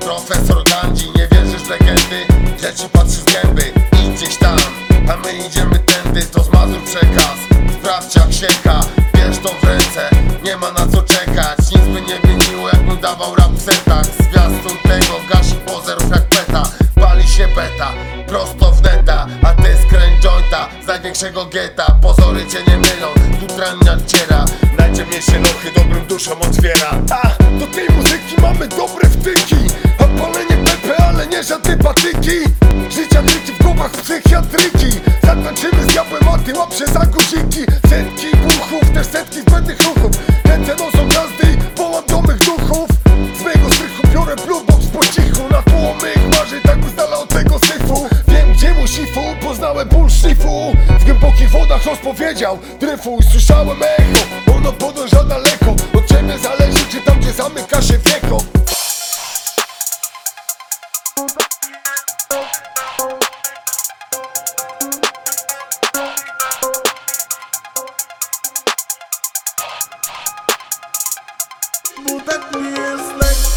Profesor Gandhi, nie wierzysz w legendy. Źle ci patrzy z gęby, idź gdzieś tam. A my idziemy tędy, to zmazur przekaz. Sprawdź jak sieka, bierz to w ręce. Nie ma na co czekać, nic by nie wymieniło Jakbym dawał rap w setach. Zwiastun tego, gasi pozerów jak peta. Pali się beta, prosto w neta. A ty skręć jointa, z największego geta, Pozory cię nie mylą, tu tran nadciera Najciemniejsze lochy dobrym duszom otwiera. Ha! Żadne patyki. Życia triki w głowach psychiatryki. Zatańczymy z diabłem, a ty łapsze za guziki. Setki buchów, też setki zbędnych ruchów. Ręce noszą gwiazdy mych duchów. Z mego strychu biorę bluebox po cichu Na tło mych marzy, tak z dala od tego syfu. Wiem gdzie mu sifu, poznałem ból szlifu W głębokich wodach rozpowiedział dryfu słyszałem echo, ono podąża daleko Od ciebie zależy, czy tam gdzie zamyka się Bo tak mi jest lekko